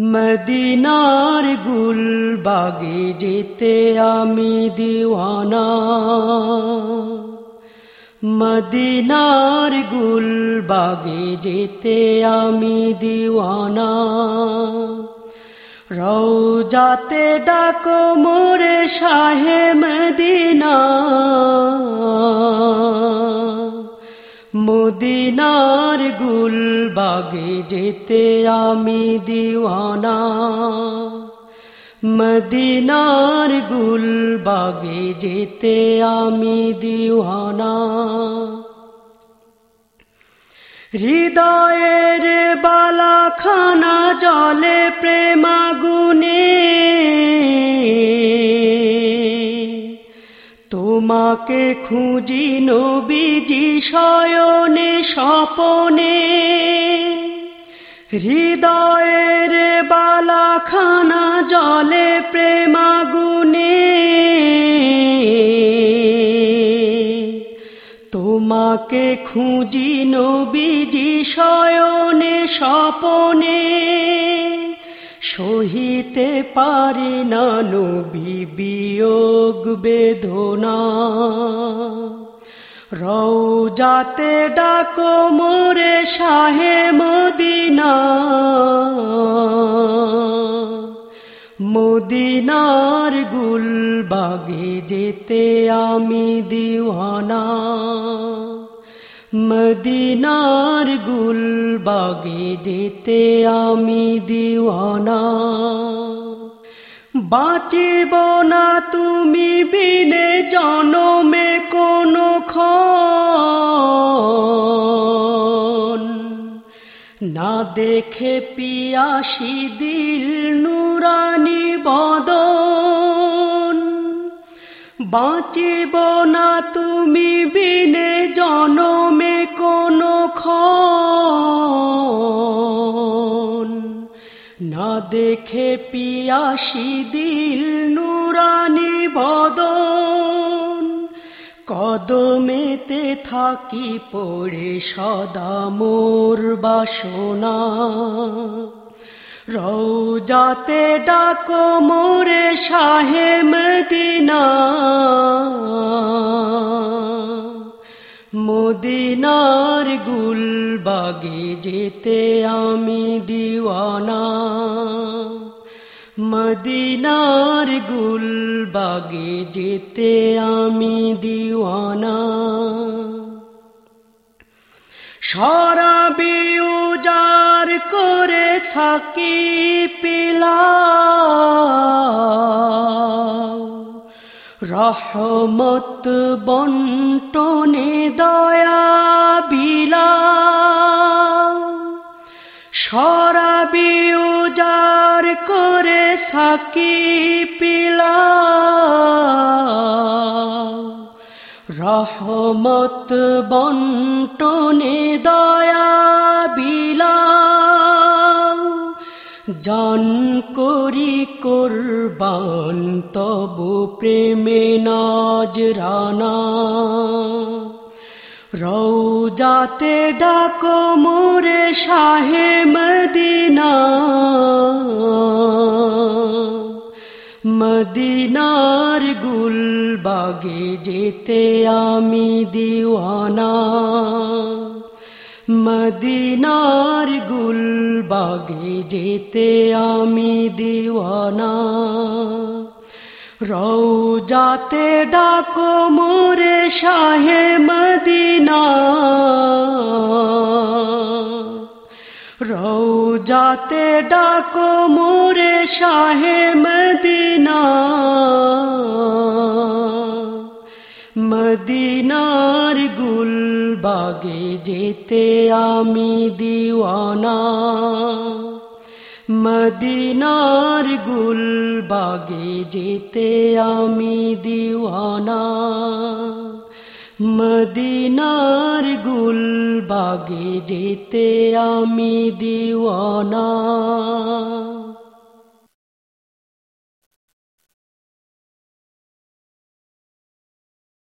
মদিনার গুল বাগে যেতে আমি দিওয়ানা। মদিনার গুল বাগে যেতে আমি দিওয়ানা। রৌজাতে ডাকো মোরে শাহে মদিনা। মদিনার গুল বাগে যেতে আমি দিওয়ানা। মদিনার গুল বাগে যেতে আমি দিওয়ানা। হৃদয়ের বালাখানা জলে প্রেমাগুনে তোমাকে খুঁজি নবীজি শয়নে স্বপনে। হৃদয়ের বালাখানা জলে প্রেমাগুনে তোমাকে খুঁজি নবীজি শয়নে স্বপনে। সহিতে পারি না নবী বিয়োগ বেদনা। রৌজাতে ডাকো মোরে শাহে মদিনা। মদিনার গুল বাগে যেতে আমি দিওয়ানা। মদিনার গুল বাগে যেতে আমি দিওয়ানা। বাঁচিব না তুমি বিনে জনমে কোনো খন না দেখে পিয়াসি দিল নুরানি বদন। বাঁচিব না তুমি দেখে পিয়াসি দিল নুরানি বদন। কদমেতে থাকি পড়ে সদা মোর বাসনা। রৌজাতে ডাকো মোরে শাহে মদিনা। মদিনার গুল বাগে যেতে আমি দিওয়ানা। মদিনার গুল বাগে যেতে আমি দিওয়ানা। সরাবি উজার করে থাকি পিলা রহমত বন্টনে দয়া বিলা সরাবি করে সাকি পিলা রহমত বন্টনে দয়া বিলা জান করি কোরবান তবু প্রেমে নাজরানা। রৌজাতে ডাকো মোরে শাহে মদিনা। মদিনার গুল বাগে যেতে আমি দিওয়ানা। মদিনার গুল বাগে যেতে আমি দিওয়ানা। রৌজাতে ডাকো মোরে শাহে মদিনা। রৌজাতে ডাকো মোরে শাহে মদিনা। মদিনার গুল বাগে যেতে আমি দিওয়ানা। মদিনার গুল বাগে যেতে আমি দিওয়ানা। মদিনার গুল বাগে যেতে আমি দিওয়ানা।